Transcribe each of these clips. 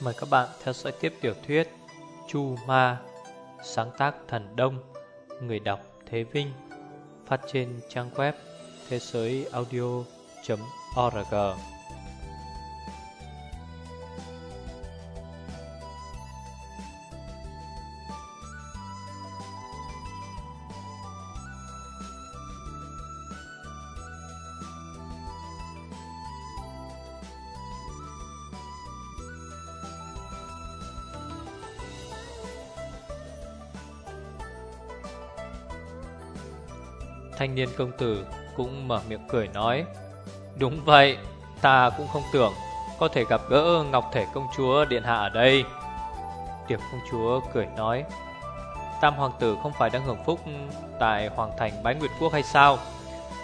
Mời các bạn theo dõi tiếp tiểu thuyết Chu Ma, Sáng tác Thần Đông, Người đọc Thế Vinh, Phát trên trang web thế giới audio.org Thanh niên công tử cũng mở miệng cười nói Đúng vậy, ta cũng không tưởng có thể gặp gỡ Ngọc Thể Công Chúa Điện Hạ ở đây Tiểu Công Chúa cười nói Tam Hoàng tử không phải đang hưởng phúc tại Hoàng Thành Bái Nguyệt Quốc hay sao?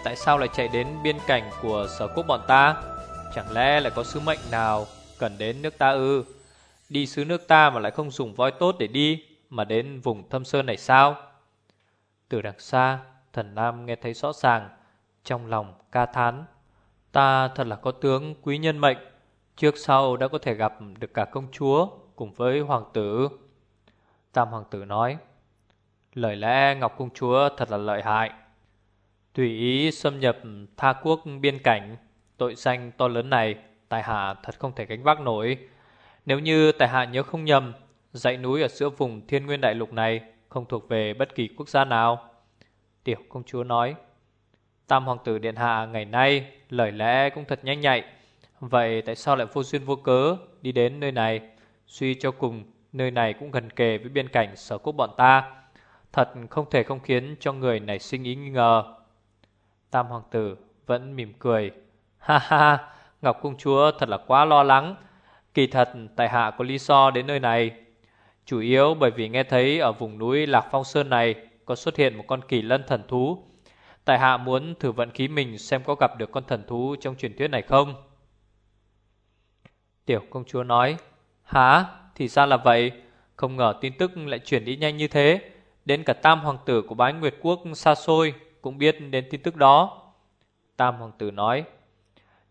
Tại sao lại chạy đến biên cảnh của sở quốc bọn ta? Chẳng lẽ lại có sứ mệnh nào cần đến nước ta ư? Đi xứ nước ta mà lại không dùng voi tốt để đi Mà đến vùng thâm sơn này sao? Từ đằng xa Thần Nam nghe thấy rõ ràng, Trong lòng ca thán, Ta thật là có tướng quý nhân mệnh, Trước sau đã có thể gặp được cả công chúa Cùng với hoàng tử. Tam hoàng tử nói, Lời lẽ Ngọc công chúa thật là lợi hại. Tùy ý xâm nhập tha quốc biên cảnh, Tội danh to lớn này Tài hạ thật không thể gánh vác nổi. Nếu như tài hạ nhớ không nhầm, Dãy núi ở giữa vùng thiên nguyên đại lục này Không thuộc về bất kỳ quốc gia nào. Tiểu công chúa nói, Tam hoàng tử điện hạ ngày nay Lời lẽ cũng thật nhanh nhạy. Vậy tại sao lại vô duyên vô cớ Đi đến nơi này? Suy cho cùng, nơi này cũng gần kề với biên cảnh sở quốc bọn ta. Thật không thể không khiến cho người này sinh ý nghi ngờ. Tam hoàng tử vẫn mỉm cười, Ha ha Ngọc công chúa thật là quá lo lắng. Kỳ thật, tại hạ có lý do đến nơi này. Chủ yếu bởi vì nghe thấy ở vùng núi Lạc Phong Sơn này có xuất hiện một con kỳ lân thần thú. Tại hạ muốn thử vận khí mình xem có gặp được con thần thú trong truyền thuyết này không. Tiểu công chúa nói, Hả? Thì ra là vậy. Không ngờ tin tức lại chuyển đi nhanh như thế. Đến cả tam hoàng tử của bái Nguyệt Quốc xa xôi cũng biết đến tin tức đó. Tam hoàng tử nói,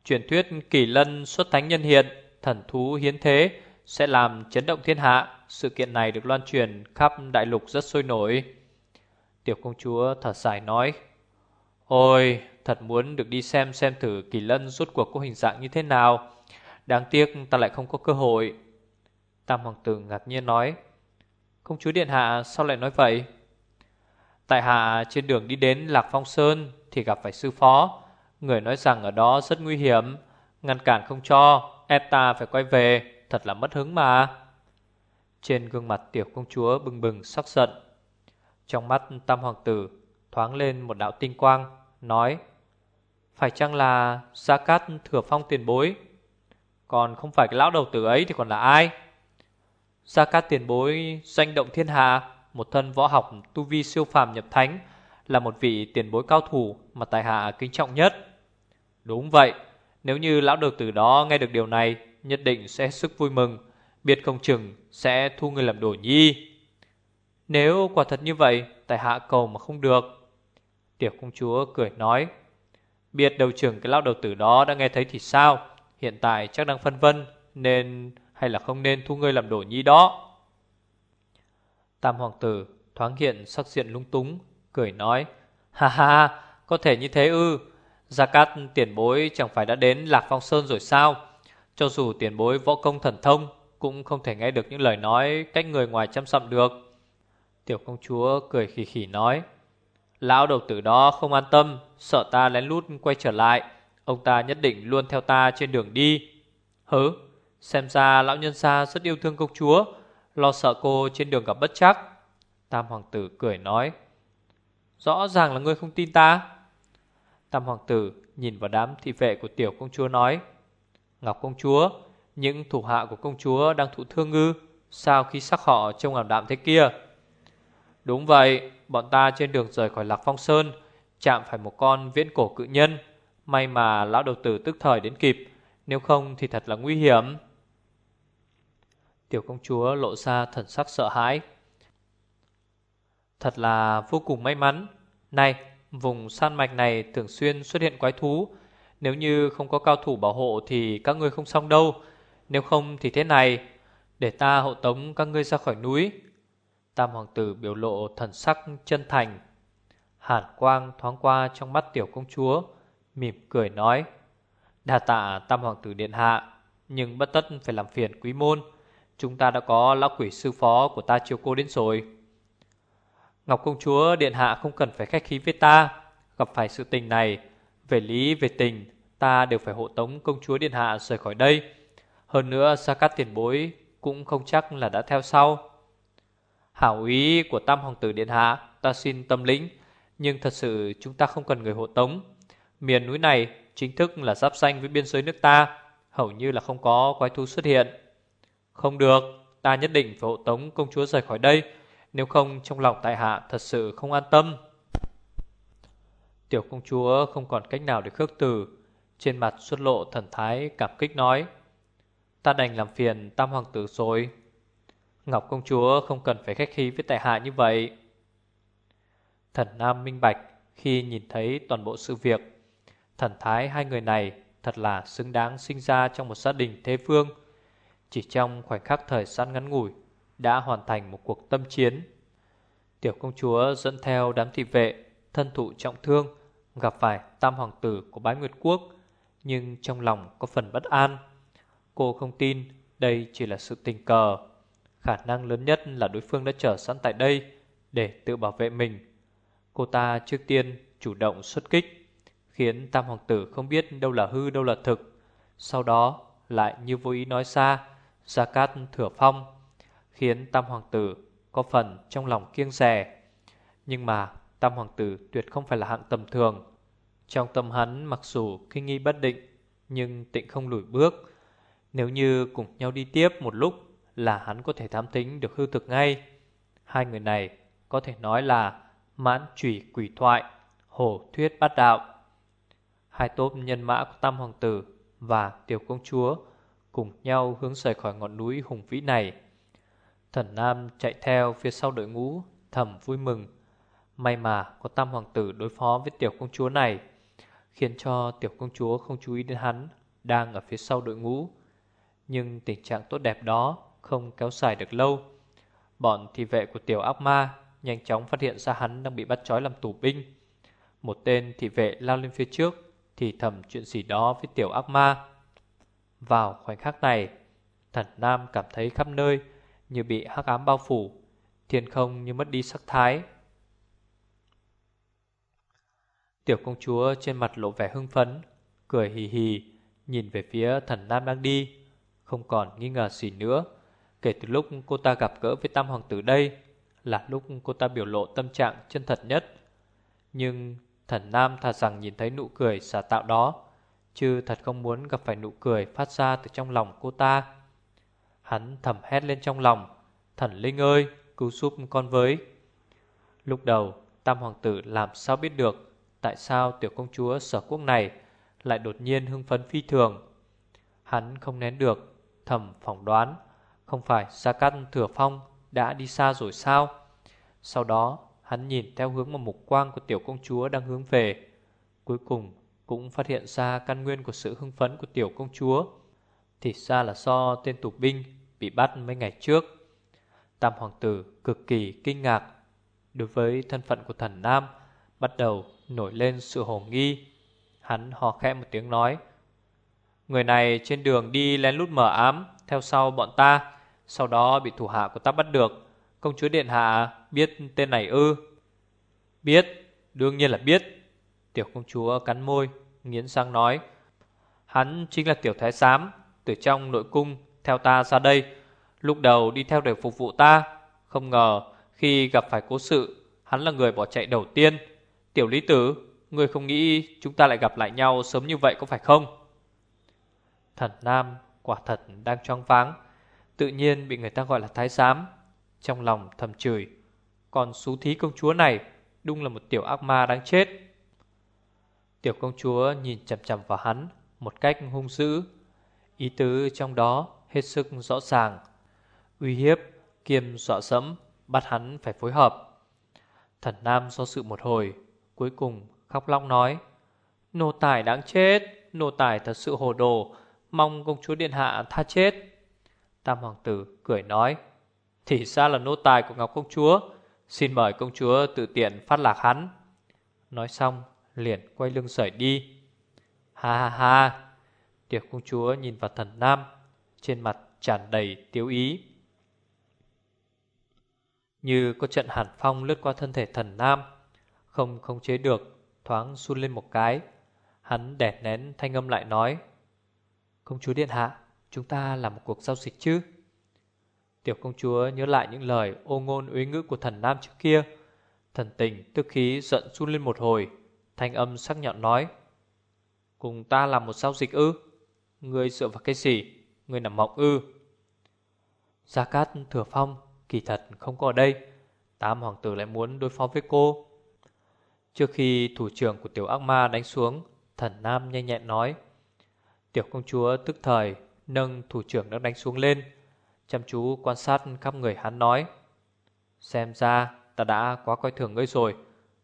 truyền thuyết kỳ lân xuất thánh nhân hiện, thần thú hiến thế sẽ làm chấn động thiên hạ. Sự kiện này được loan truyền khắp đại lục rất sôi nổi. Tiểu công chúa thở dài nói, Ôi, thật muốn được đi xem xem thử kỳ lân rốt cuộc có hình dạng như thế nào. Đáng tiếc ta lại không có cơ hội. Tam hoàng tử ngạc nhiên nói, Công chúa Điện Hạ sao lại nói vậy? Tại hạ trên đường đi đến Lạc Phong Sơn Thì gặp phải sư phó. Người nói rằng ở đó rất nguy hiểm, Ngăn cản không cho, Ép ta phải quay về, Thật là mất hứng mà. Trên gương mặt tiểu công chúa bừng bừng sắc giận trong mắt tam hoàng tử thoáng lên một đạo tinh quang, nói Phải chăng là Gia Cát thừa phong tiền bối? Còn không phải cái lão đầu tử ấy thì còn là ai? Gia Cát tiền bối danh động thiên hạ, một thân võ học tu vi siêu phàm nhập thánh, là một vị tiền bối cao thủ mà tài hạ kính trọng nhất. Đúng vậy, nếu như lão đầu tử đó nghe được điều này, nhất định sẽ sức vui mừng, biết không chừng sẽ thu người làm đồ nhi. Nếu quả thật như vậy, Tại hạ cầu mà không được. Tiểu công chúa cười nói, Biết đầu trưởng cái lão đầu tử đó đã nghe thấy thì sao? Hiện tại chắc đang phân vân, Nên hay là không nên thu ngươi làm đổ nhi đó. Tam hoàng tử thoáng hiện sắc diện lung túng, Cười nói, Ha ha, có thể như thế ư? Gia Cát tiền bối chẳng phải đã đến Lạc Phong Sơn rồi sao? Cho dù tiền bối võ công thần thông, Cũng không thể nghe được những lời nói Cách người ngoài chăm sóc được. Tiểu công chúa cười khỉ khỉ nói, Lão đầu tử đó không an tâm, Sợ ta lén lút quay trở lại. Ông ta nhất định luôn theo ta trên đường đi. Hứ, Xem ra lão nhân gia rất yêu thương công chúa, Lo sợ cô trên đường gặp bất chắc. Tam hoàng tử cười nói, Rõ ràng là ngươi không tin ta. Tam hoàng tử nhìn vào đám thị vệ của tiểu công chúa nói, Ngọc công chúa, Những thủ hạ của công chúa đang thụ thương ngư Sao khi sắc họ trông ảm đạm thế kia Đúng vậy, bọn ta trên đường rời khỏi Lạc Phong Sơn chạm phải một con viễn cổ cự nhân. May mà lão đầu tử tức thời đến kịp, nếu không thì thật là nguy hiểm. Tiểu công chúa lộ ra thần sắc sợ hãi. Thật là vô cùng may mắn. Này, vùng san mạch này thường xuyên xuất hiện quái thú. Nếu như không có cao thủ bảo hộ thì các ngươi không xong đâu. Nếu không thì thế này, Để ta hộ tống các ngươi ra khỏi núi Tam hoàng tử biểu lộ thần sắc chân thành. Hàn quang thoáng qua trong mắt tiểu công chúa, Mỉm cười nói Đà tạ tam hoàng tử điện hạ, Nhưng bất tất phải làm phiền quý môn. Chúng ta đã có lão quỷ sư phó của ta chiều cô đến rồi. Ngọc công chúa điện hạ không cần phải khách khí với ta. Gặp phải sự tình này, Về lý, về tình, Ta đều phải hộ tống công chúa điện hạ rời khỏi đây. Hơn nữa Sa Cát tiền bối Cũng không chắc là đã theo sau. Hảo ý của tam hoàng tử điện hạ, Ta xin tâm lĩnh, Nhưng thật sự chúng ta không cần người hộ tống. Miền núi này chính thức là giáp danh với biên giới nước ta, Hầu như là không có quái thú xuất hiện. Không được, Ta nhất định phải hộ tống công chúa rời khỏi đây, Nếu không trong lòng tại hạ thật sự không an tâm. Tiểu công chúa không còn cách nào để khước từ, Trên mặt xuất lộ thần thái cảm kích nói, Ta đành làm phiền tam hoàng tử rồi. Ngọc công chúa không cần phải khách khí với tại hạ như vậy. Thần Nam minh bạch khi nhìn thấy toàn bộ sự việc. Thần thái hai người này thật là xứng đáng sinh ra trong một gia đình thế phương Chỉ trong khoảnh khắc thời gian ngắn ngủi, Đã hoàn thành một cuộc tâm chiến. Tiểu công chúa dẫn theo đám thị vệ, Thân thụ trọng thương, Gặp phải tam hoàng tử của bái Nguyệt Quốc, Nhưng trong lòng có phần bất an. Cô không tin đây chỉ là sự tình cờ. Khả năng lớn nhất là đối phương đã chờ sẵn tại đây Để tự bảo vệ mình. Cô ta trước tiên chủ động xuất kích, Khiến tam hoàng tử không biết đâu là hư, đâu là thực. Sau đó lại như vô ý nói xa Gia Cát thừa phong, Khiến tam hoàng tử có phần trong lòng kiêng rè. Nhưng mà tam hoàng tử tuyệt không phải là hạng tầm thường. Trong tâm hắn mặc dù kinh nghi bất định, Nhưng tịnh không lùi bước. Nếu như cùng nhau đi tiếp một lúc là hắn có thể thám tính được hư thực ngay Hai người này có thể nói là mãn trùy quỷ thoại, hổ thuyết bát đạo. Hai tốp nhân mã của Tam Hoàng Tử và Tiểu Công Chúa cùng nhau hướng rời khỏi ngọn núi hùng vĩ này. Thần Nam chạy theo phía sau đội ngũ, thầm vui mừng. May mà có Tam Hoàng Tử đối phó với Tiểu Công Chúa này, khiến cho Tiểu Công Chúa không chú ý đến hắn đang ở phía sau đội ngũ. Nhưng tình trạng tốt đẹp đó không kéo dài được lâu. Bọn thị vệ của Tiểu Ác Ma nhanh chóng phát hiện ra hắn đang bị bắt trói làm tù binh. Một tên thị vệ lao lên phía trước, thì thầm chuyện gì đó với tiểu ác ma. Vào khoảnh khắc này, thần nam cảm thấy khắp nơi như bị hắc ám bao phủ, thiên không như mất đi sắc thái. Tiểu công chúa trên mặt lộ vẻ hưng phấn, cười hì hì, nhìn về phía thần nam đang đi, không còn nghi ngờ gì nữa. Kể từ lúc cô ta gặp gỡ với tam hoàng tử đây, là lúc cô ta biểu lộ tâm trạng chân thật nhất. Nhưng thần nam thà rằng nhìn thấy nụ cười xả tạo đó, chứ thật không muốn gặp phải nụ cười phát ra từ trong lòng cô ta. Hắn thầm hét lên trong lòng, thần linh ơi, cứu giúp con với. Lúc đầu, tam hoàng tử làm sao biết được tại sao tiểu công chúa sở quốc này lại đột nhiên hưng phấn phi thường. Hắn không nén được, thầm phỏng đoán, không phải Gia căn Thừa Phong đã đi xa rồi sao? Sau đó, hắn nhìn theo hướng mà mục quang của tiểu công chúa đang hướng về. Cuối cùng, cũng phát hiện ra căn nguyên của sự hưng phấn của tiểu công chúa. Thì ra là do tên tù binh bị bắt mấy ngày trước. Tam hoàng tử cực kỳ kinh ngạc. Đối với thân phận của thần Nam, bắt đầu nổi lên sự hồ nghi. Hắn hò khẽ một tiếng nói. Người này trên đường đi lén lút mở ám, theo sau bọn ta sau đó bị thủ hạ của ta bắt được. Công chúa Điện Hạ biết tên này ư? Biết, Đương nhiên là biết. Tiểu công chúa cắn môi, Nghiến răng nói, Hắn chính là tiểu thái giám, Từ trong nội cung theo ta ra đây. Lúc đầu đi theo để phục vụ ta. Không ngờ khi gặp phải cố sự, Hắn là người bỏ chạy đầu tiên. Tiểu lý tử, Ngươi không nghĩ chúng ta lại gặp lại nhau sớm như vậy có phải không? Thần Nam quả thật đang choáng váng. Tự nhiên bị người ta gọi là thái giám. Trong lòng thầm chửi, Còn xú thí công chúa này Đúng là một tiểu ác ma đáng chết. Tiểu công chúa nhìn chầm chầm vào hắn Một cách hung dữ. Ý tứ trong đó hết sức rõ ràng. Uy hiếp, Kiêm dọa dẫm, Bắt hắn phải phối hợp. Thần Nam do sự một hồi, Cuối cùng khóc lóc nói, Nô tài đáng chết, Nô tài thật sự hồ đồ, Mong công chúa điện hạ tha chết. Tam hoàng tử cười nói, Thì ra là nô tài của Ngọc công chúa. Xin mời công chúa tự tiện phát lạc hắn. Nói xong, liền quay lưng rời đi. Ha ha ha. Tiệc công chúa nhìn vào thần nam, Trên mặt tràn đầy tiêu ý. Như có trận hàn phong lướt qua thân thể thần nam, Không không chế được, Thoáng run lên một cái. Hắn đẻ nén thanh âm lại nói, Công chúa Điện Hạ Chúng ta làm một cuộc giao dịch chứ? Tiểu công chúa nhớ lại những lời ô ngôn uế ngữ của thần nam trước kia. Thần tình, tức khí giận run lên một hồi. Thanh âm sắc nhọn nói, Cùng ta làm một giao dịch ư? Ngươi dựa vào cái gì? Ngươi nằm mộng ư? Gia Cát thừa phong, Kỳ thật không có ở đây. Tám hoàng tử lại muốn đối phó với cô. Trước khi thủ trưởng của tiểu ác ma đánh xuống, Thần Nam nhanh nhẹn nói, Tiểu công chúa tức thời Nâng thủ trưởng đang đánh xuống lên. Chăm chú quan sát khắp người hắn nói, Xem ra ta đã quá coi thường ngươi rồi.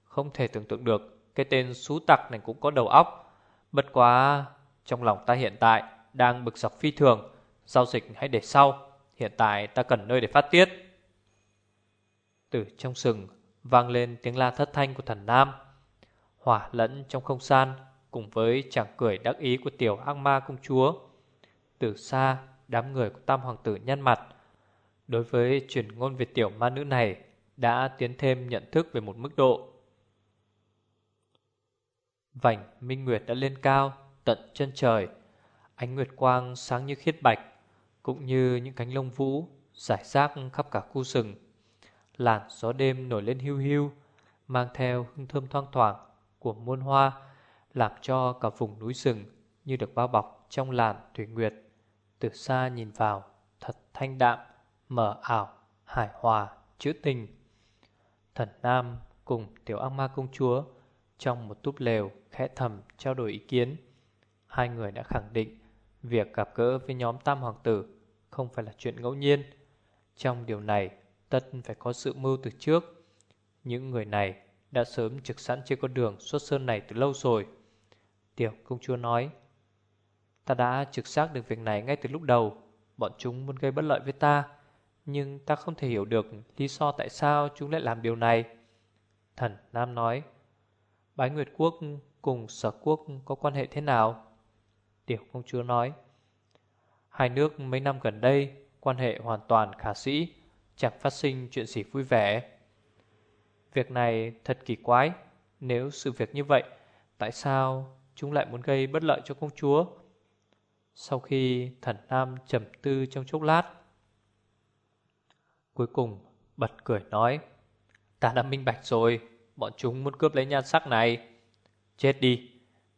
Không thể tưởng tượng được, Cái tên xú tặc này cũng có đầu óc. Bất quá Trong lòng ta hiện tại Đang bực dọc phi thường. Giao dịch hãy để sau, Hiện tại ta cần nơi để phát tiết. Từ trong sừng Vang lên tiếng la thất thanh của thần Nam. Hỏa lẫn trong không gian Cùng với chàng cười đắc ý của tiểu ác ma công chúa. Từ xa, Đám người của tam hoàng tử nhăn mặt. Đối với truyền ngôn Việt tiểu ma nữ này, Đã tiến thêm nhận thức về một mức độ. Vành minh nguyệt đã lên cao, Tận chân trời. Ánh nguyệt quang sáng như khiết bạch, Cũng như những cánh lông vũ Giải rác khắp cả khu rừng Làn gió đêm nổi lên hưu hưu Mang theo hương thơm thoang thoảng Của muôn hoa, Làm cho cả vùng núi rừng Như được bao bọc trong làn thủy nguyệt. Từ xa nhìn vào Thật thanh đạm, mở ảo, hài hòa, chữ tình. Thần Nam cùng tiểu ác ma công chúa Trong một túp lều khẽ thầm trao đổi ý kiến. Hai người đã khẳng định Việc gặp gỡ với nhóm tam hoàng tử Không phải là chuyện ngẫu nhiên. Trong điều này tất phải có sự mưu từ trước. Những người này đã sớm trực sẵn trên con đường xuất sơn này từ lâu rồi. Tiểu công chúa nói Ta đã trực xác được việc này ngay từ lúc đầu. Bọn chúng muốn gây bất lợi với ta, Nhưng ta không thể hiểu được lý do tại sao chúng lại làm điều này. Thần Nam nói, Bái Nguyệt Quốc cùng sở quốc có quan hệ thế nào? Tiểu công chúa nói, Hai nước mấy năm gần đây Quan hệ hoàn toàn khả sĩ, Chẳng phát sinh chuyện gì vui vẻ. Việc này thật kỳ quái. Nếu sự việc như vậy, Tại sao chúng lại muốn gây bất lợi cho công chúa? Sau khi thần Nam trầm tư trong chốc lát. Cuối cùng, bật cười nói, Ta đã minh bạch rồi, Bọn chúng muốn cướp lấy nhan sắc này. Chết đi,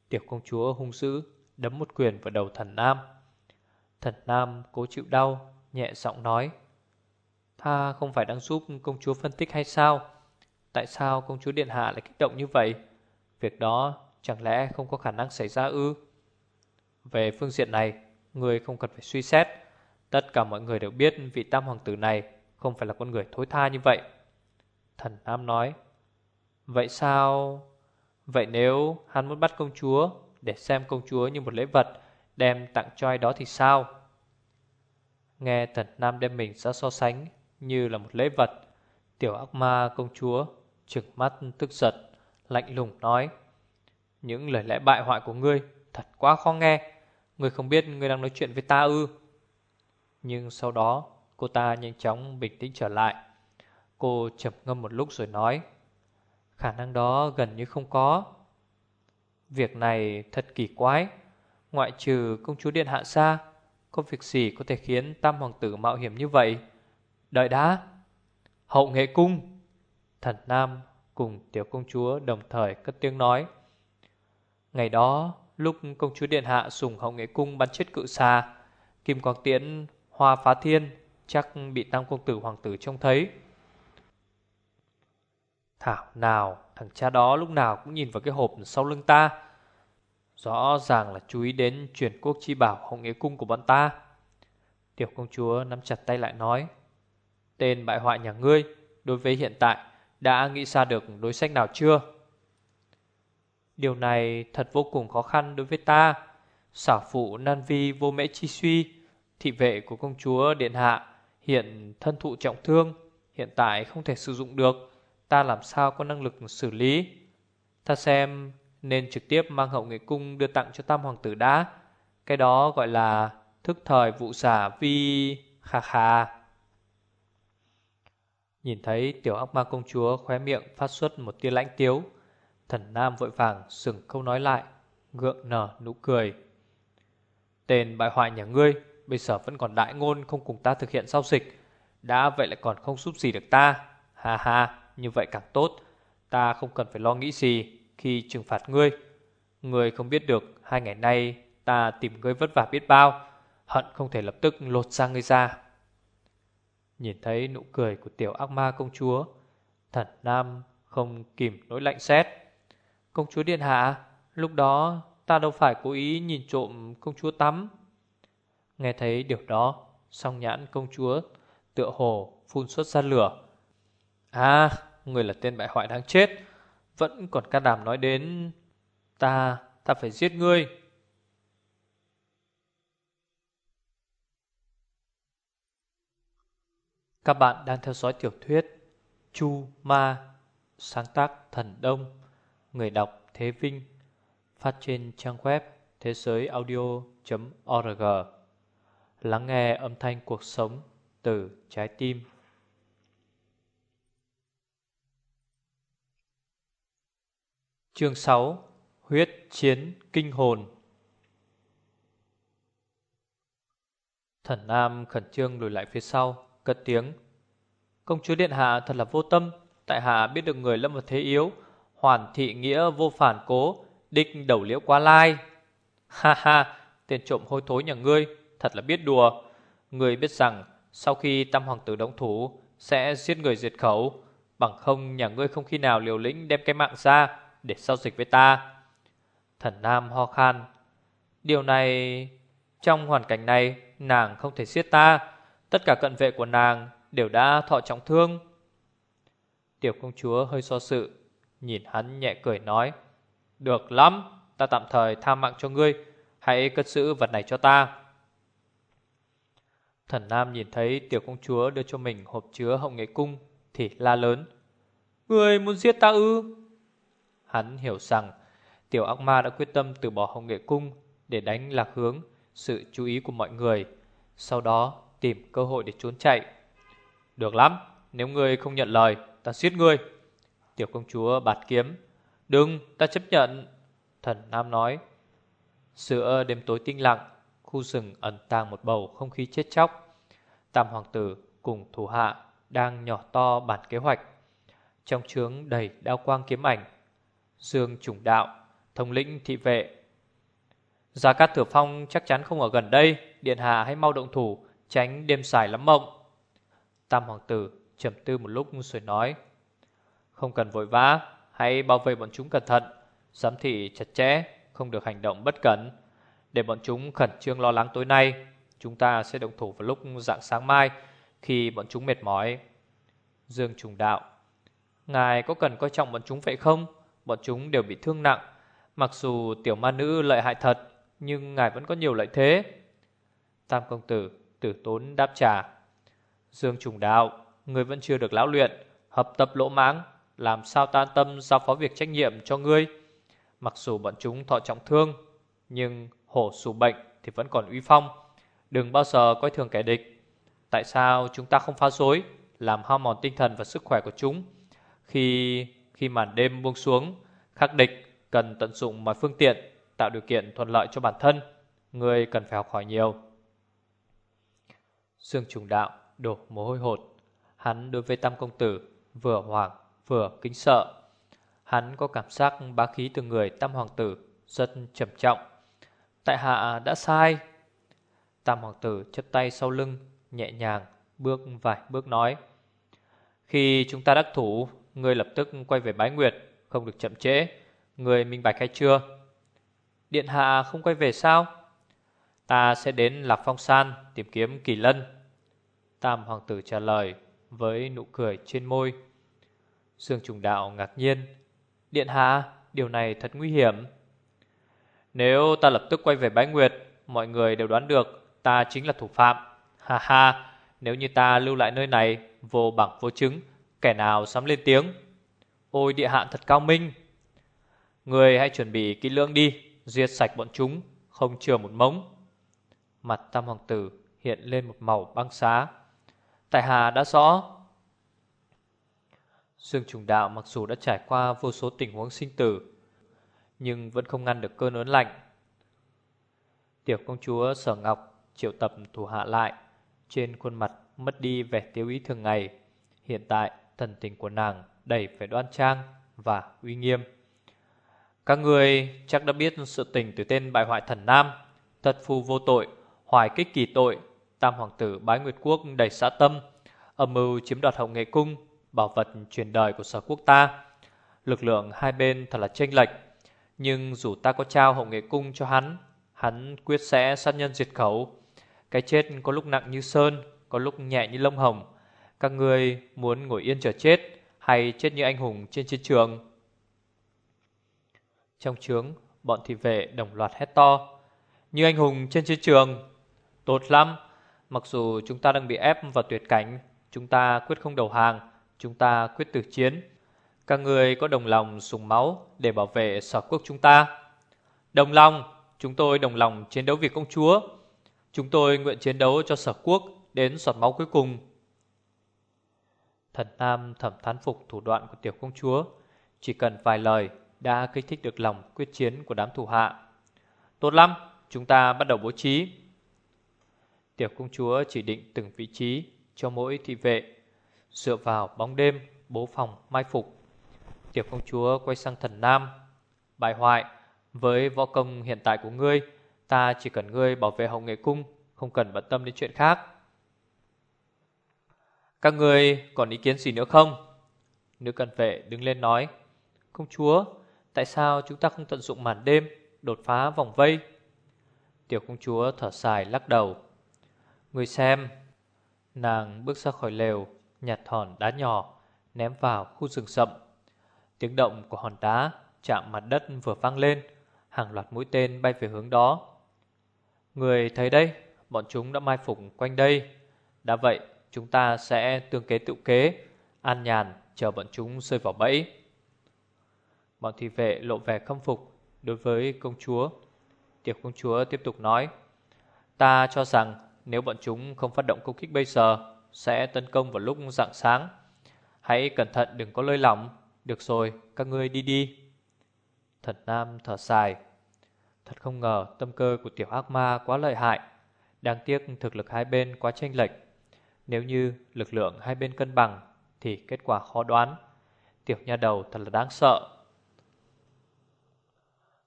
Tiểu công chúa hung dữ, Đấm một quyền vào đầu thần Nam. Thần Nam cố chịu đau, Nhẹ giọng nói, ta không phải đang giúp công chúa phân tích hay sao? Tại sao công chúa Điện Hạ lại kích động như vậy? Việc đó chẳng lẽ không có khả năng xảy ra ư? Về phương diện này, Người không cần phải suy xét. Tất cả mọi người đều biết vị tam hoàng tử này Không phải là con người thối tha như vậy. Thần Nam nói, Vậy sao? Vậy nếu hắn muốn bắt công chúa Để xem công chúa như một lễ vật Đem tặng cho ai đó thì sao? Nghe thần Nam đem mình ra so sánh Như là một lễ vật, Tiểu ác ma công chúa Trừng mắt tức giận, Lạnh lùng nói, Những lời lẽ bại hoại của ngươi Thật quá khó nghe người không biết người đang nói chuyện với ta ư? Nhưng sau đó, Cô ta nhanh chóng bình tĩnh trở lại. Cô chậm ngâm một lúc rồi nói, Khả năng đó gần như không có. Việc này thật kỳ quái. Ngoại trừ công chúa Điện Hạ sa Có việc gì có thể khiến Tam Hoàng tử mạo hiểm như vậy? Đợi đã. Hậu nghệ cung. Thần Nam cùng tiểu công chúa đồng thời cất tiếng nói, Ngày đó lúc công chúa Điện Hạ sùng hậu nghệ cung bắn chết cự xà, Kim Quang Tiễn, hoa phá thiên Chắc bị Tam Công Tử Hoàng tử trông thấy. Thảo nào, thằng cha đó lúc nào cũng nhìn vào cái hộp sau lưng ta. Rõ ràng là chú ý đến chuyển quốc chi bảo hậu nghĩa cung của bọn ta. Tiểu công chúa nắm chặt tay lại nói, Tên bại hoại nhà ngươi, đối với hiện tại, đã nghĩ ra được đối sách nào chưa? Điều này thật vô cùng khó khăn đối với ta Xảo phụ nan vi vô mễ chi suy thị vệ của công chúa Điện Hạ hiện thân thụ trọng thương, hiện tại không thể sử dụng được, ta làm sao có năng lực xử lý. Ta xem nên trực tiếp mang hậu nghệ cung đưa tặng cho tam hoàng tử đã. Cái đó gọi là thức thời vụ xả vi khà khà. Nhìn thấy tiểu ác ma công chúa khóe miệng phát xuất một tia lãnh tiếu, thần nam vội vàng sừng câu nói lại, gượng nở nụ cười. Tên bại hoại nhà ngươi bây giờ vẫn còn đại ngôn không cùng ta thực hiện giao dịch, đã vậy lại còn không giúp gì được ta. Ha ha, như vậy càng tốt, ta không cần phải lo nghĩ gì khi trừng phạt ngươi. Ngươi không biết được hai ngày nay ta tìm ngươi vất vả biết bao, hận không thể lập tức lột sang ngươi ra. Nhìn thấy nụ cười của tiểu ác ma công chúa, thần nam không kìm nỗi lạnh xét. Công chúa điện hạ, lúc đó ta đâu phải cố ý nhìn trộm công chúa tắm. Nghe thấy điều đó, song nhãn công chúa tựa hồ phun xuất ra lửa. À, người là tên bại hoại đáng chết, vẫn còn can đảm nói đến ta, ta phải giết ngươi. Các bạn đang theo dõi tiểu thuyết Chu Ma Sáng tác Thần Đông Người đọc Thế Vinh, Phát trên trang web thế giới audio.org Lắng nghe âm thanh cuộc sống từ trái tim. Chương 6 Huyết chiến kinh hồn. Thần Nam khẩn trương lùi lại phía sau, Cất tiếng. Công chúa Điện Hạ thật là vô tâm, Tại Hạ biết được người lâm vào thế yếu Hoàn thị nghĩa vô phản cố địch đầu liễu quá lai. Ha ha Tên trộm hôi thối nhà ngươi Thật là biết đùa. Ngươi biết rằng Sau khi tam hoàng tử đóng thủ Sẽ giết người diệt khẩu. Bằng không nhà ngươi không khi nào liều lĩnh đem cái mạng ra Để giao dịch với ta. Thần Nam ho khan Điều này Trong hoàn cảnh này Nàng không thể giết ta. Tất cả cận vệ của nàng đều đã thọ trọng thương. Tiểu công chúa hơi so sự, nhìn hắn nhẹ cười nói, Được lắm, ta tạm thời tha mạng cho ngươi, hãy cất giữ vật này cho ta. Thần Nam nhìn thấy tiểu công chúa đưa cho mình hộp chứa hồng nghệ cung thì la lớn. Người muốn giết ta ư? Hắn hiểu rằng tiểu ác ma đã quyết tâm từ bỏ hồng nghệ cung để đánh lạc hướng sự chú ý của mọi người. Sau đó tìm cơ hội để trốn chạy. Được lắm, nếu ngươi không nhận lời, ta giết ngươi. Tiểu công chúa bạt kiếm. Đừng, ta chấp nhận. Thần Nam nói. Giữa đêm tối tinh lặng, khu rừng ẩn tàng một bầu không khí chết chóc. Tam hoàng tử cùng thủ hạ đang nhỏ to bản kế hoạch. Trong trướng đầy đao quang kiếm ảnh. Dương trùng đạo, thống lĩnh thị vệ. Gia Cát Thừa Phong chắc chắn không ở gần đây, điện hạ hãy mau động thủ, tránh đêm xài lắm mộng. Tam hoàng tử trầm tư một lúc rồi nói không cần vội vã Hãy bảo vệ bọn chúng cẩn thận. Giám thị chặt chẽ Không được hành động bất cẩn. Để bọn chúng khẩn trương lo lắng tối nay Chúng ta sẽ động thủ vào lúc dạng sáng mai Khi bọn chúng mệt mỏi. Dương trùng đạo Ngài có cần coi trọng bọn chúng vậy không? Bọn chúng đều bị thương nặng. Mặc dù tiểu ma nữ lợi hại thật Nhưng ngài vẫn có nhiều lợi thế. Tam công tử tử tốn đáp trả. Dương trùng đạo, người vẫn chưa được lão luyện, hợp tập lỗ mãng, làm sao ta tâm giao phó việc trách nhiệm cho ngươi. Mặc dù bọn chúng thọ trọng thương, nhưng hổ sù bệnh thì vẫn còn uy phong. Đừng bao giờ coi thường kẻ địch. Tại sao chúng ta không phá rối, làm hao mòn tinh thần và sức khỏe của chúng? Khi khi màn đêm buông xuống, khắc địch cần tận dụng mọi phương tiện, tạo điều kiện thuận lợi cho bản thân. Ngươi cần phải học hỏi nhiều. Dương trùng đạo đổ mồ hôi hột. Hắn đối với Tam Công Tử vừa hoảng vừa kính sợ. Hắn có cảm giác bá khí từ người Tam Hoàng Tử rất trầm trọng. Tại hạ đã sai. Tam Hoàng Tử chấp tay sau lưng, nhẹ nhàng, bước vài bước nói. Khi chúng ta đắc thủ, người lập tức quay về bái nguyệt, không được chậm trễ. Người minh bạch hay chưa? Điện hạ không quay về sao? Ta sẽ đến Lạc Phong San tìm kiếm Kỳ Lân Tam hoàng tử trả lời với nụ cười trên môi. Dương trùng đạo ngạc nhiên. Điện hạ, điều này thật nguy hiểm. Nếu ta lập tức quay về bái nguyệt, mọi người đều đoán được ta chính là thủ phạm. Ha ha, nếu như ta lưu lại nơi này, vô bằng vô chứng, kẻ nào dám lên tiếng. Ôi địa hạ thật cao minh. Người hãy chuẩn bị kỹ lưỡng đi, diệt sạch bọn chúng, không chừa một mống. Mặt tam hoàng tử hiện lên một màu băng xá. Tại Hà đã rõ. Dương trùng đạo mặc dù đã trải qua vô số tình huống sinh tử, nhưng vẫn không ngăn được cơn ớn lạnh. Tiểu công chúa Sở Ngọc triệu tập thủ hạ lại, trên khuôn mặt mất đi vẻ tiêu ý thường ngày. Hiện tại, thần tình của nàng đầy vẻ đoan trang và uy nghiêm. Các người chắc đã biết sự tình từ tên bại hoại thần Nam, thật phu vô tội, hoài kích kỳ tội, tam hoàng tử bái nguyệt quốc đầy xã tâm, âm mưu chiếm đoạt hậu nghệ cung, bảo vật truyền đời của sở quốc ta. Lực lượng hai bên thật là chênh lệch, nhưng dù ta có trao hậu nghệ cung cho hắn, hắn quyết sẽ sát nhân diệt khẩu. Cái chết có lúc nặng như sơn, có lúc nhẹ như lông hồng. Các người muốn ngồi yên chờ chết hay chết như anh hùng trên chiến trường? Trong trướng, bọn thị vệ đồng loạt hét to. Như anh hùng trên chiến trường. Tốt lắm, mặc dù chúng ta đang bị ép vào tuyệt cảnh, chúng ta quyết không đầu hàng, chúng ta quyết tử chiến. Các người có đồng lòng sùng máu để bảo vệ sở quốc chúng ta. Đồng lòng, chúng tôi đồng lòng chiến đấu vì công chúa. Chúng tôi nguyện chiến đấu cho sở quốc đến giọt máu cuối cùng. Thần Nam thẩm thán phục thủ đoạn của tiểu công chúa, chỉ cần vài lời đã kích thích được lòng quyết chiến của đám thủ hạ. Tốt lắm, chúng ta bắt đầu bố trí. Tiểu công chúa chỉ định từng vị trí cho mỗi thị vệ, dựa vào bóng đêm bố phòng mai phục. Tiểu công chúa quay sang thần Nam, bài hoại, với võ công hiện tại của ngươi, ta chỉ cần ngươi bảo vệ hậu nghệ cung, không cần bận tâm đến chuyện khác. Các người còn ý kiến gì nữa không? Nữ cận vệ đứng lên nói Công chúa, tại sao chúng ta không tận dụng màn đêm Đột phá vòng vây Tiểu công chúa thở dài lắc đầu Người xem Nàng bước ra khỏi lều Nhặt hòn đá nhỏ Ném vào khu rừng rậm. Tiếng động của hòn đá chạm mặt đất vừa vang lên, Hàng loạt mũi tên bay về hướng đó. Người thấy đây, Bọn chúng đã mai phục quanh đây. Đã vậy, Chúng ta sẽ tương kế tự kế, An nhàn chờ bọn chúng rơi vào bẫy. Bọn thị vệ lộ vẻ khâm phục Đối với công chúa. Tiểu công chúa tiếp tục nói, Ta cho rằng nếu bọn chúng không phát động công kích bây giờ sẽ tấn công vào lúc rạng sáng. Hãy cẩn thận đừng có lơi lỏng. Được rồi, các ngươi đi đi. Thần Nam, thở dài. Thật không ngờ tâm cơ của tiểu ác ma quá lợi hại. Đáng tiếc thực lực hai bên quá tranh lệch. Nếu như lực lượng hai bên cân bằng, Thì kết quả khó đoán. Tiểu nha đầu thật là đáng sợ.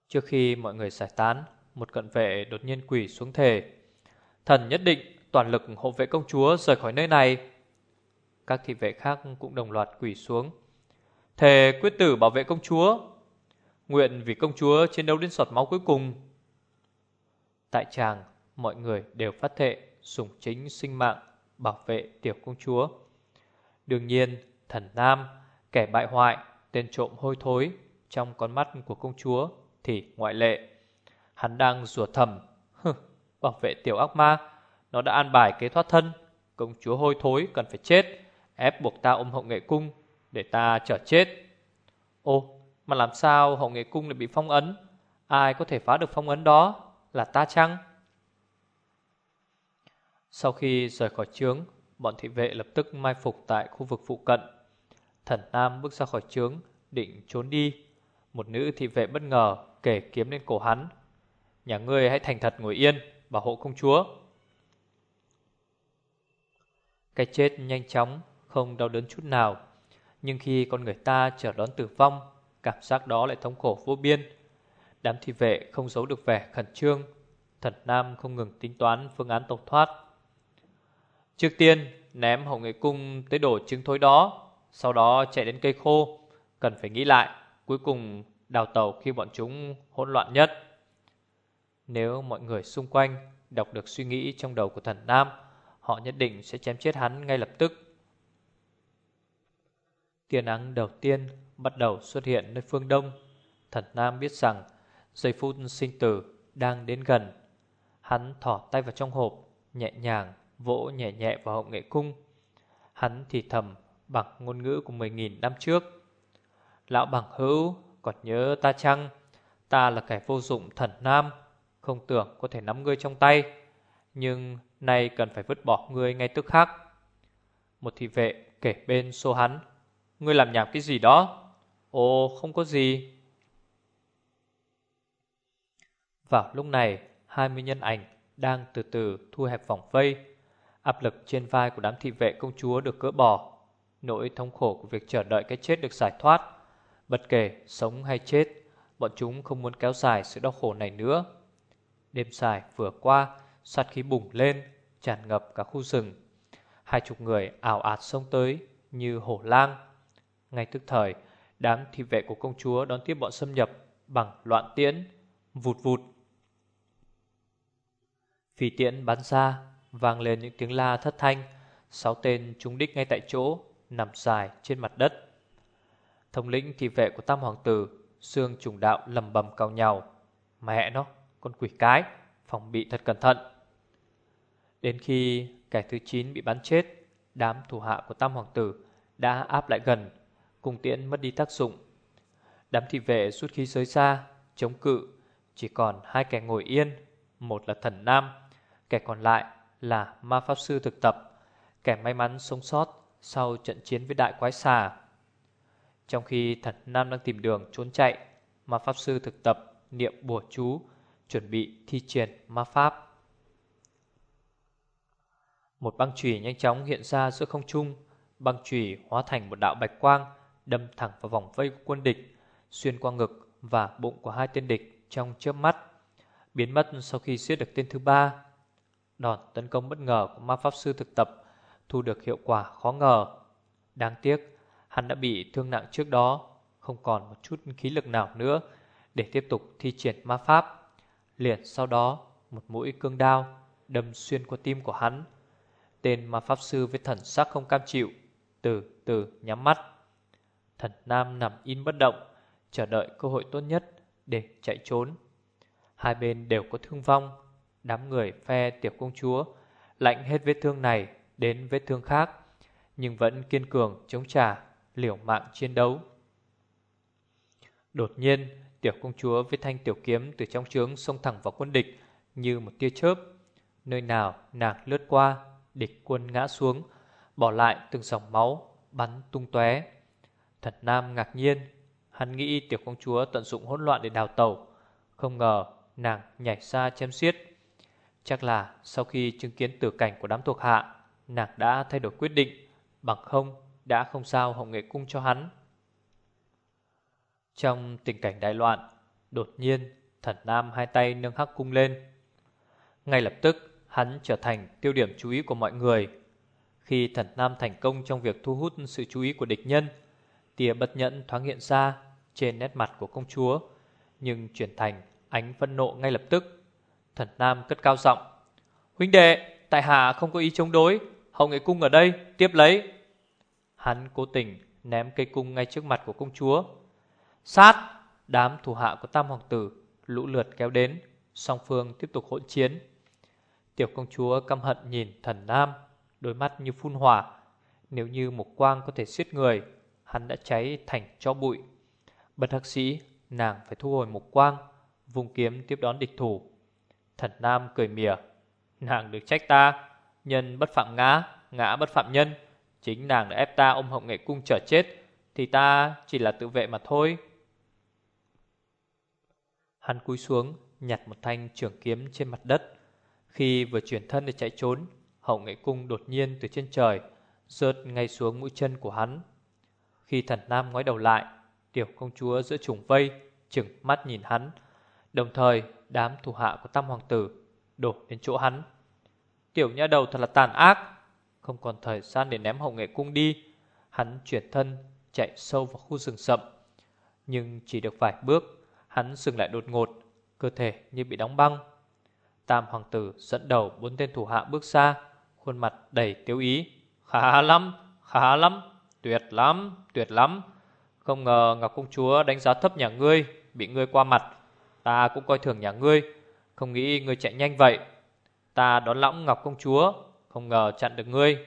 Trước khi mọi người giải tán, Một cận vệ đột nhiên quỷ xuống thề. Thần nhất định toàn lực hộ vệ công chúa rời khỏi nơi này Các thị vệ khác cũng đồng loạt quỷ xuống Thề quyết tử bảo vệ công chúa Nguyện vì công chúa chiến đấu đến sọt máu cuối cùng Tại tràng Mọi người đều phát thệ Sủng chính sinh mạng bảo vệ tiểu công chúa. Đương nhiên, thần nam, kẻ bại hoại, tên trộm hôi thối trong con mắt của công chúa thì ngoại lệ. Hắn đang rủa thầm, bảo vệ tiểu ác ma, nó đã an bài kế thoát thân, công chúa hôi thối cần phải chết, ép buộc ta ôm hậu nghệ cung để ta trở chết. Ô, mà làm sao hậu nghệ cung lại bị phong ấn? Ai có thể phá được phong ấn đó? Là ta chăng? Sau khi rời khỏi trướng, bọn thị vệ lập tức mai phục tại khu vực phụ cận. Thần Nam bước ra khỏi trướng, định trốn đi. Một nữ thị vệ bất ngờ kể kiếm lên cổ hắn. Nhà ngươi hãy thành thật ngồi yên, bảo hộ công chúa. Cái chết nhanh chóng, không đau đớn chút nào. Nhưng khi con người ta chờ đón tử vong, cảm giác đó lại thống khổ vô biên. Đám thị vệ không giấu được vẻ khẩn trương. Thần Nam không ngừng tính toán phương án tẩu thoát. Trước tiên ném hậu nghệ cung tới đổ trứng thối đó Sau đó chạy đến cây khô Cần phải nghĩ lại Cuối cùng đào tàu khi bọn chúng hỗn loạn nhất Nếu mọi người xung quanh Đọc được suy nghĩ trong đầu của thần Nam Họ nhất định sẽ chém chết hắn ngay lập tức Tia nắng đầu tiên bắt đầu xuất hiện nơi phương đông Thần Nam biết rằng Giây phút sinh tử đang đến gần Hắn thỏ tay vào trong hộp nhẹ nhàng vỗ nhẹ nhẹ vào hậu nghệ cung. Hắn thì thầm bằng ngôn ngữ của 10.000 năm trước. Lão bằng hữu còn nhớ ta chăng? Ta là kẻ vô dụng thần nam, không tưởng có thể nắm ngươi trong tay, nhưng nay cần phải vứt bỏ ngươi ngay tức khắc. Một thị vệ kể bên xô hắn, ngươi làm nhảm cái gì đó? Ồ, không có gì. Vào lúc này, hai mươi nhân ảnh đang từ từ thu hẹp vòng vây. Áp lực trên vai của đám thị vệ công chúa được cỡ bỏ. Nỗi thống khổ của việc chờ đợi cái chết được giải thoát. Bất kể sống hay chết, bọn chúng không muốn kéo dài sự đau khổ này nữa. Đêm dài vừa qua, sát khí bùng lên, tràn ngập cả khu rừng. Hai chục người ảo ạt xông tới như hổ lang. Ngay tức thời, đám thị vệ của công chúa đón tiếp bọn xâm nhập bằng loạn tiễn, vụt vụt Phi tiễn bắn ra, vang lên những tiếng la thất thanh, sáu tên trúng đích ngay tại chỗ, nằm dài trên mặt đất. Thống lĩnh thị vệ của Tam Hoàng Tử, xương trùng đạo lầm bầm cao nhau. Mẹ nó, con quỷ cái, phòng bị thật cẩn thận. Đến khi kẻ thứ 9 bị bắn chết, đám thủ hạ của Tam Hoàng Tử đã áp lại gần, cùng tiễn mất đi tác dụng. Đám thị vệ rút khí giới ra, chống cự, chỉ còn hai kẻ ngồi yên, một là thần nam, Kẻ còn lại là ma pháp sư thực tập Kẻ may mắn sống sót Sau trận chiến với đại quái xà Trong khi thần nam đang tìm đường trốn chạy Ma pháp sư thực tập Niệm bùa chú Chuẩn bị thi triển ma pháp một băng chùy nhanh chóng hiện ra giữa không trung Băng chùy hóa thành một đạo bạch quang Đâm thẳng vào vòng vây của quân địch Xuyên qua ngực và bụng của hai tên địch Trong chớp mắt Biến mất sau khi giết được tên thứ ba Đòn tấn công bất ngờ của ma pháp sư thực tập thu được hiệu quả khó ngờ. Đáng tiếc, hắn đã bị thương nặng trước đó, không còn một chút khí lực nào nữa để tiếp tục thi triển ma pháp. Liền sau đó, một mũi cương đao đâm xuyên qua tim của hắn. Tên ma pháp sư với thần sắc không cam chịu, từ từ nhắm mắt. Thần nam nằm in bất động, chờ đợi cơ hội tốt nhất để chạy trốn. Hai bên đều có thương vong, Đám người phe tiểu công chúa Lạnh hết vết thương này đến vết thương khác Nhưng vẫn kiên cường chống trả Liều mạng chiến đấu Đột nhiên Tiểu công chúa với thanh tiểu kiếm Từ trong trướng xông thẳng vào quân địch Như một tia chớp Nơi nào nàng lướt qua Địch quân ngã xuống Bỏ lại từng dòng máu bắn tung tóe. Thật nam ngạc nhiên Hắn nghĩ tiểu công chúa tận dụng hỗn loạn để đào tẩu Không ngờ nàng nhảy xa chém xiết Chắc là sau khi chứng kiến tử cảnh của đám thuộc hạ, nàng đã thay đổi quyết định, bằng không đã không sao hồng nghệ cung cho hắn. Trong tình cảnh đại loạn, đột nhiên thần nam hai tay nâng hắc cung lên. Ngay lập tức, hắn trở thành tiêu điểm chú ý của mọi người. Khi thần nam thành công trong việc thu hút sự chú ý của địch nhân, tia bất nhẫn thoáng hiện ra trên nét mặt của công chúa, nhưng chuyển thành ánh phân nộ ngay lập tức. Thần Nam cất cao giọng Huynh đệ, tại hạ không có ý chống đối Hồng nghệ cung ở đây, tiếp lấy Hắn cố tình ném cây cung ngay trước mặt của công chúa Sát Đám thủ hạ của Tam Hoàng Tử Lũ lượt kéo đến Song phương tiếp tục hỗn chiến Tiểu công chúa căm hận nhìn thần Nam, Đôi mắt như phun hỏa. Nếu như một quang có thể giết người, Hắn đã cháy thành cho bụi. Bất hắc sĩ, Nàng phải thu hồi một quang Vùng kiếm tiếp đón địch thủ. Thần Nam cười mỉa, Nàng được trách ta, Nhân bất phạm ngã Ngã bất phạm nhân. Chính nàng đã ép ta ôm hậu nghệ cung trở chết, Thì ta chỉ là tự vệ mà thôi. Hắn cúi xuống, Nhặt một thanh trường kiếm trên mặt đất. Khi vừa chuyển thân để chạy trốn Hậu nghệ cung đột nhiên từ trên trời Rớt ngay xuống mũi chân của hắn Khi thần nam ngoái đầu lại Tiểu công chúa giữa trùng vây Chừng mắt nhìn hắn Đồng thời đám thủ hạ của Tam Hoàng Tử đổ đến chỗ hắn. Tiểu nha đầu thật là tàn ác, không còn thời gian để ném hậu nghệ cung đi. Hắn chuyển thân chạy sâu vào khu rừng sậm. Nhưng chỉ được vài bước, hắn dừng lại đột ngột, cơ thể như bị đóng băng. Tam Hoàng Tử dẫn đầu bốn tên thủ hạ bước xa, khuôn mặt đầy tiêu ý. Khá lắm, khá lắm, tuyệt lắm, tuyệt lắm. Không ngờ Ngọc Công Chúa đánh giá thấp nhà ngươi, bị ngươi qua mặt. Ta cũng coi thường nhà ngươi Không nghĩ ngươi chạy nhanh vậy. Ta đón lõng Ngọc Công Chúa Không ngờ chặn được ngươi.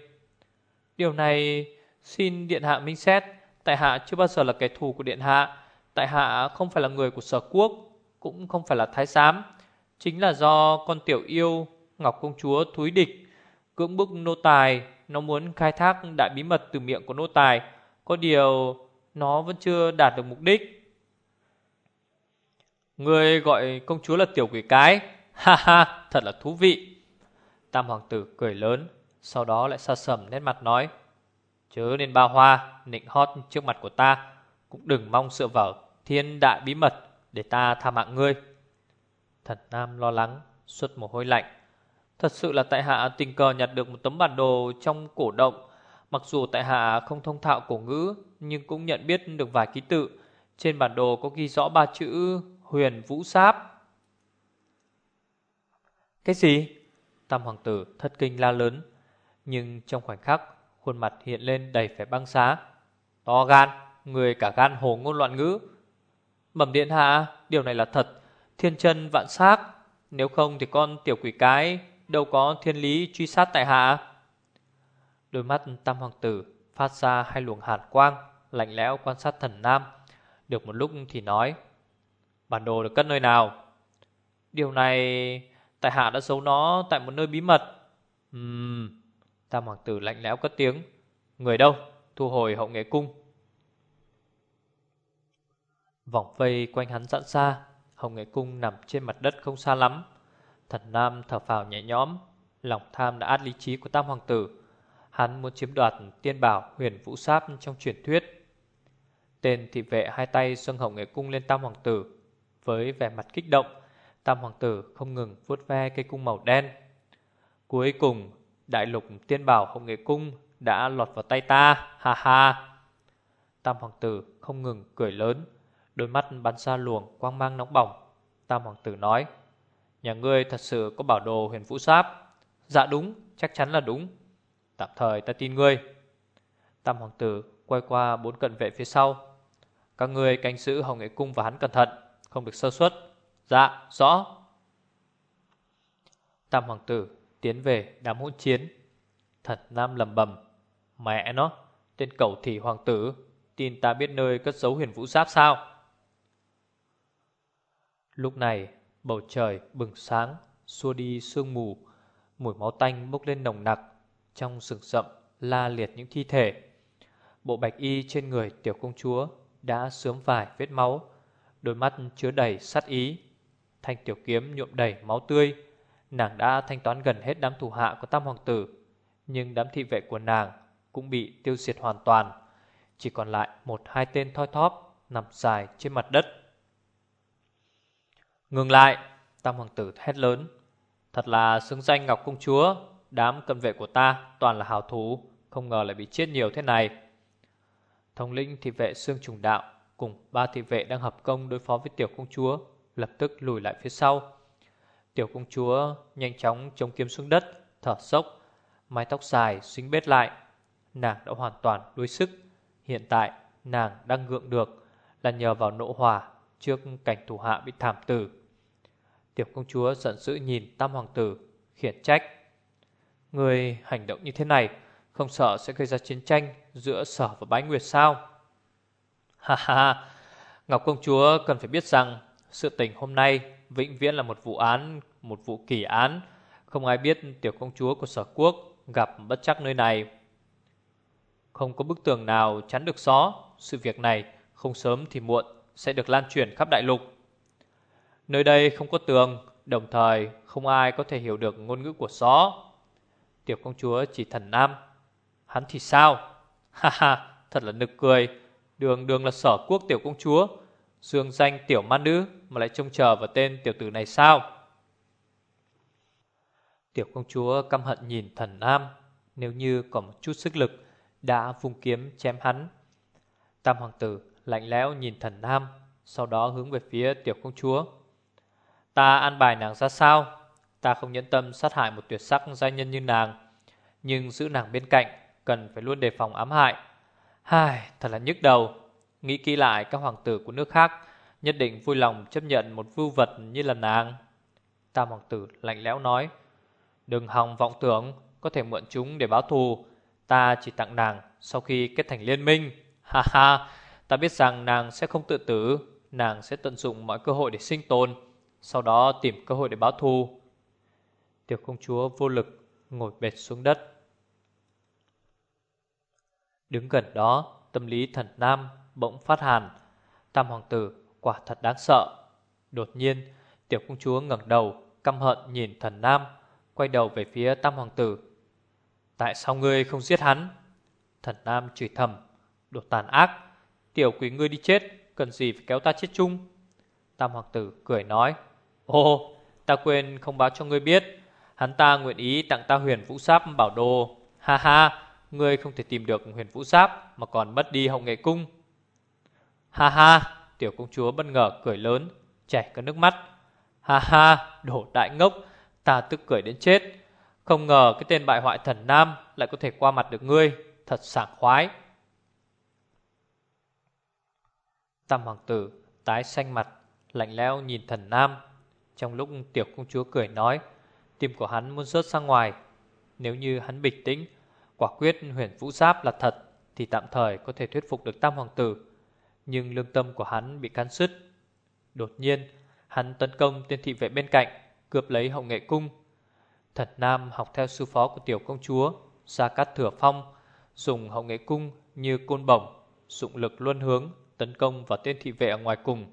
Điều này xin Điện Hạ minh xét. Tại Hạ chưa bao giờ là kẻ thù của Điện Hạ. Tại Hạ không phải là người của sở quốc Cũng không phải là thái giám. Chính là do con tiểu yêu, Ngọc Công Chúa thúi địch, Cưỡng bức nô tài, Nó muốn khai thác đại bí mật từ miệng của nô tài. Có điều, Nó vẫn chưa đạt được mục đích. Người gọi công chúa là tiểu quỷ cái. Ha ha, thật là thú vị. Tam hoàng tử cười lớn, Sau đó lại xa sầm nét mặt nói, Chớ nên ba hoa, Nịnh hót trước mặt của ta. Cũng đừng mong sự vào thiên đại bí mật Để ta tha mạng ngươi. Thần Nam lo lắng Xuất mồ hôi lạnh. Thật sự là tại hạ tình cờ nhặt được một tấm bản đồ trong cổ động. Mặc dù tại hạ không thông thạo cổ ngữ, Nhưng cũng nhận biết được vài ký tự. Trên bản đồ có ghi rõ ba chữ Huyền Vũ Sáp Cái gì? Tam hoàng tử thất kinh la lớn, Nhưng trong khoảnh khắc, Khuôn mặt hiện lên đầy vẻ băng xá To gan, Người cả gan hồ ngôn loạn ngữ. Bẩm điện hạ, Điều này là thật. Thiên chân vạn xác, Nếu không thì con tiểu quỷ cái Đâu có thiên lý truy sát tại hạ. Đôi mắt tam hoàng tử Phát ra hai luồng hàn quang, Lạnh lẽo quan sát thần nam. Được một lúc thì nói, Bản đồ được cất nơi nào? Điều này Tại hạ đã giấu nó tại một nơi bí mật. Ừm. Tam hoàng tử lạnh lẽo cất tiếng, Người đâu? Thu hồi hậu nghệ cung. Vòng vây quanh hắn dặn xa Hồng nghệ cung nằm trên mặt đất không xa lắm. Thần Nam thở phào nhẹ nhõm, Lòng tham đã át lý trí của Tam Hoàng tử. Hắn muốn chiếm đoạt tiên bảo, huyền vũ sáp trong truyền thuyết. Tên thị vệ hai tay xưng hồng nghệ cung lên Tam Hoàng tử. Với vẻ mặt kích động, Tam Hoàng tử không ngừng vuốt ve cây cung màu đen. Cuối cùng, Đại lục tiên bảo hồng nghệ cung Đã lọt vào tay ta, Ha ha. Tam Hoàng tử không ngừng cười lớn. Đôi mắt bắn ra luồng quang mang nóng bỏng. Tam Hoàng tử nói Nhà ngươi thật sự có bảo đồ huyền vũ sáp Dạ đúng, chắc chắn là đúng. Tạm thời ta tin ngươi. Tam Hoàng tử quay qua bốn cận vệ phía sau. Các ngươi canh giữ Hồng Nghệ Cung và hắn cẩn thận Không được sơ suất. Dạ, rõ. Tam Hoàng tử tiến về đám hỗn chiến. Thật nam lầm bầm Mẹ nó, tên cẩu thị hoàng tử Tin ta biết nơi cất giấu huyền vũ giáp sao? Lúc này, bầu trời bừng sáng, Xua đi sương mù, Mùi máu tanh bốc lên nồng nặc, Trong sừng rậm la liệt những thi thể. Bộ bạch y trên người tiểu công chúa Đã sớm vài vết máu, Đôi mắt chứa đầy sát ý. Thanh tiểu kiếm nhuộm đầy máu tươi, Nàng đã thanh toán gần hết đám thủ hạ của tam hoàng tử, Nhưng đám thị vệ của nàng Cũng bị tiêu diệt hoàn toàn. Chỉ còn lại một hai tên thoi thóp Nằm dài trên mặt đất. Ngừng lại, Tam hoàng tử hét lớn. Thật là xứng danh Ngọc Công Chúa, Đám cận vệ của ta toàn là hào thú, Không ngờ lại bị chết nhiều thế này. Thống lĩnh thị vệ xương trùng đạo Cùng ba thị vệ đang hợp công đối phó với tiểu công chúa Lập tức lùi lại phía sau. Tiểu công chúa nhanh chóng chống kiếm xuống đất, Thở sốc, Mái tóc dài xinh bết lại. Nàng đã hoàn toàn đuối sức. Hiện tại, nàng đang gượng được Là nhờ vào nộ hỏa Trước cảnh thủ hạ bị thảm tử. Tiểu công chúa giận dữ nhìn tam hoàng tử, Khiển trách. Người hành động như thế này, Không sợ sẽ gây ra chiến tranh Giữa sở và bái nguyệt sao? Ha ha Ngọc công chúa cần phải biết rằng, Sự tình hôm nay Vĩnh viễn là một vụ án, Một vụ kỳ án. Không ai biết tiểu công chúa của sở quốc Gặp bất chắc nơi này. Không có bức tường nào chắn được gió, Sự việc này không sớm thì muộn Sẽ được lan truyền khắp đại lục. Nơi đây không có tường, Đồng thời không ai có thể hiểu được ngôn ngữ của gió. Tiểu công chúa chỉ thần nam. Hắn thì sao? Ha ha, thật là nực cười. Đường đường là sở quốc tiểu công chúa. Dương danh tiểu man nữ Mà lại trông chờ vào tên tiểu tử này sao? Tiểu công chúa căm hận nhìn thần nam. Nếu như có một chút sức lực, Đã vung kiếm chém hắn. Tam hoàng tử lạnh lẽo nhìn thần nam, Sau đó hướng về phía tiểu công chúa. Ta an bài nàng ra sao? Ta không nhẫn tâm sát hại một tuyệt sắc gia nhân như nàng. Nhưng giữ nàng bên cạnh Cần phải luôn đề phòng ám hại. Hai, thật là nhức đầu. Nghĩ kỹ lại các hoàng tử của nước khác Nhất định vui lòng chấp nhận một vưu vật như là nàng. Tam hoàng tử lạnh lẽo nói Đừng hòng vọng tưởng có thể mượn chúng để báo thù. Ta chỉ tặng nàng sau khi kết thành liên minh. Ha ha, ta biết rằng nàng sẽ không tự tử, nàng sẽ tận dụng mọi cơ hội để sinh tồn, sau đó tìm cơ hội để báo thù. Tiểu công chúa vô lực ngồi bệt xuống đất. Đứng gần đó, tâm lý thần nam bỗng phát hàn. Tam hoàng tử quả thật đáng sợ. Đột nhiên, tiểu công chúa ngẩng đầu, căm hận nhìn thần nam, quay đầu về phía tam hoàng tử. Tại sao ngươi không giết hắn? Thần nam chửi thầm, đồ tàn ác. Tiểu quý ngươi đi chết, cần gì phải kéo ta chết chung? Tam hoàng tử cười nói, Ồ, ta quên không báo cho ngươi biết. Hắn ta nguyện ý tặng ta huyền vũ sáp bảo đồ. Ha ha, ngươi không thể tìm được huyền vũ sáp mà còn mất đi hậu nghệ cung. Ha ha, tiểu công chúa bất ngờ cười lớn, chảy cả nước mắt. Ha ha, đổ đại ngốc, ta tức cười đến chết. Không ngờ cái tên bại hoại thần nam lại có thể qua mặt được ngươi, thật sảng khoái. Tam hoàng tử tái xanh mặt, lạnh lẽo nhìn thần nam. Trong lúc tiểu công chúa cười nói, tim của hắn muốn rớt sang ngoài. Nếu như hắn bình tĩnh, quả quyết huyền vũ giáp là thật, thì tạm thời có thể thuyết phục được tam hoàng tử. Nhưng lương tâm của hắn bị cắn sứt. Đột nhiên, hắn tấn công tên thị vệ bên cạnh, cướp lấy hậu nghệ cung. Thật Nam học theo sư phó của tiểu công chúa, Gia Cát Thừa Phong, dùng hậu nghệ cung như côn bổng, dụng lực luân hướng, tấn công vào tên thị vệ ở ngoài cùng.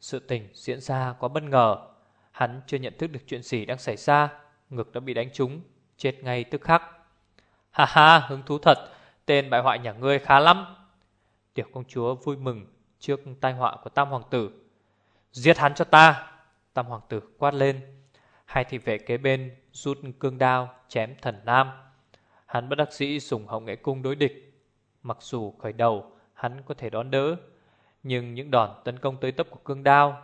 Sự tình diễn ra quá bất ngờ, hắn chưa nhận thức được chuyện gì đang xảy ra, ngực đã bị đánh trúng, chết ngay tức khắc. Ha ha, hứng thú thật, tên bại hoại nhà ngươi khá lắm. Tiểu công chúa vui mừng trước tai họa của Tam Hoàng tử. Giết hắn cho ta! Tam Hoàng tử quát lên. Hai thị vệ kế bên rút cương đao chém thần nam. Hắn bất đắc dĩ dùng hồng nghệ cung đối địch. Mặc dù khởi đầu hắn có thể đón đỡ, nhưng những đòn tấn công tới tấp của cương đao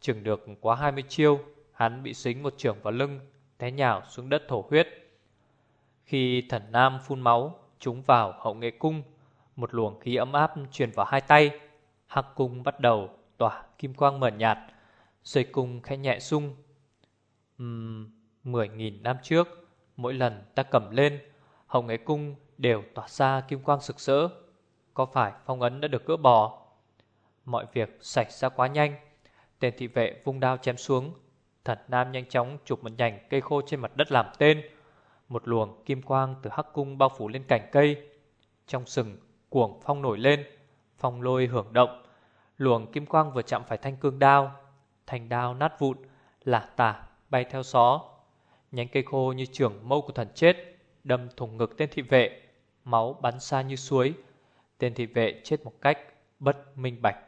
chừng được quá 20 chiêu, hắn bị xính một trường vào lưng, té nhào xuống đất thổ huyết. Khi thần nam phun máu, chúng vào hậu nghệ cung, một luồng khí ấm áp truyền vào hai tay, hắc cung bắt đầu tỏa kim quang mờ nhạt, dây cung khẽ nhẹ sung. Uhm, mười nghìn năm trước, mỗi lần ta cầm lên, hậu nghệ cung đều tỏa ra kim quang sực sỡ. Có phải phong ấn đã được gỡ bỏ? Mọi việc xảy ra quá nhanh, Tên thị vệ vung đao chém xuống. Thần Nam nhanh chóng chụp một nhành cây khô trên mặt đất làm tên. Một luồng kim quang từ hắc cung bao phủ lên cành cây. Trong sừng, cuồng phong nổi lên, Phong lôi hưởng động. Luồng kim quang vừa chạm phải thanh cương đao. Thanh đao nát vụn, Lả tả bay theo gió. Nhánh cây khô như trường mâu của thần chết, Đâm thủng ngực tên thị vệ. Máu bắn xa như suối. Tên thị vệ chết một cách bất minh bạch.